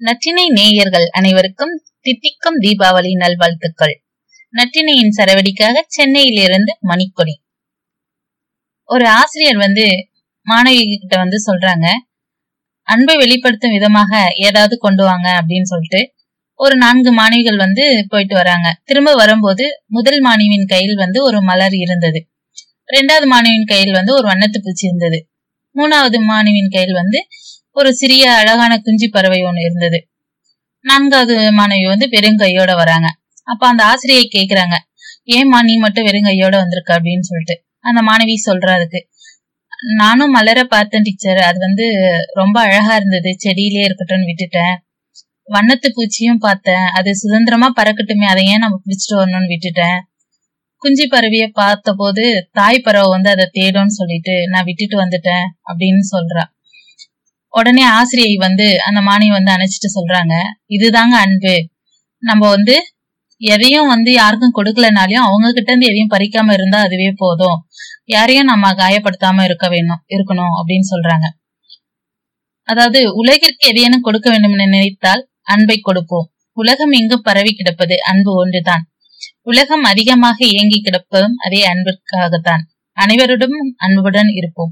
நற்றினை நேயர்கள் அனைவருக்கும் தித்திக்கும் தீபாவளி நல்வாழ்த்துக்கள். நற்றினையின் சரவடிக்காக சென்னையிலிருந்து மணிக்கொடி. ஒரு ஆசிரியர் வந்து மாணவி கிட்ட வந்து சொல்றாங்க அன்பை வெளிப்படுத்தும் விதமாக ஏதாவது கொண்டு வாங்க அப்படின்னு சொல்லிட்டு ஒரு நான்கு மாணவிகள் வந்து போயிட்டு வராங்க. திரும்ப வரும்போது முதல் மாணவியின் கையில் வந்து ஒரு மலர் இருந்தது. ரெண்டாவது மாணவியின் கையில் வந்து ஒரு வண்ணத்து பூச்சி இருந்தது. மூணாவது மாணவியின் கையில் வந்து ஒரு சிறிய அழகான குஞ்சு பறவை ஒண்ணு இருந்தது. நான்காவது மாணவி வந்து வெறுங்கையோட வராங்க. அப்ப அந்த ஆசிரியை கேக்குறாங்க ஏமா நீ மட்டும் வெறுங்கையோட வந்திருக்க? அப்படின்னு சொல்லிட்டு. அந்த மாணவி சொல்றா அதுக்கு நானும் மலர பார்த்தேன் டீச்சர் அது வந்து ரொம்ப அழகா இருந்தது. செடியிலே இருக்கட்டும்னு விட்டுட்டேன். வண்ணத்து பூச்சியும் பார்த்தேன். அது சுதந்திரமா பறக்கட்டுமே. அதை ஏன் நம்ம பிடிச்சிட்டு வரணும்னு விட்டுட்டேன்? குஞ்சு பறவைய பார்த்த போது தாய் பறவை வந்து அதை தேடும்னு சொல்லிட்டு நான் விட்டுட்டு வந்துட்டேன் அப்படின்னு சொல்றா. உடனே ஆசிரியை வந்து அந்த மாணவி வந்து அணைச்சிட்டு சொல்றாங்க. இதுதாங்க அன்பு. நம்ம வந்து எதையும் வந்து யாருக்கும் கொடுக்கலனாலையும் அவங்க கிட்ட இருந்து எதையும் பறிக்காம இருந்தா அதுவே போதும். யாரையும் நம்ம காயப்படுத்தாம இருக்க வேணும் இருக்கணும் அப்படின்னு சொல்றாங்க. அதாவது உலகிற்கு எதையேனும் கொடுக்க வேண்டும் என நினைத்தால் அன்பை கொடுப்போம். உலகம் எங்கு பரவி கிடப்பது அன்பு ஒன்றுதான். உலகம் அதிகமாக இயங்கி கிடப்பதும் அதே அன்பிற்காகத்தான். அனைவருடன் அன்புடன் இருப்போம்.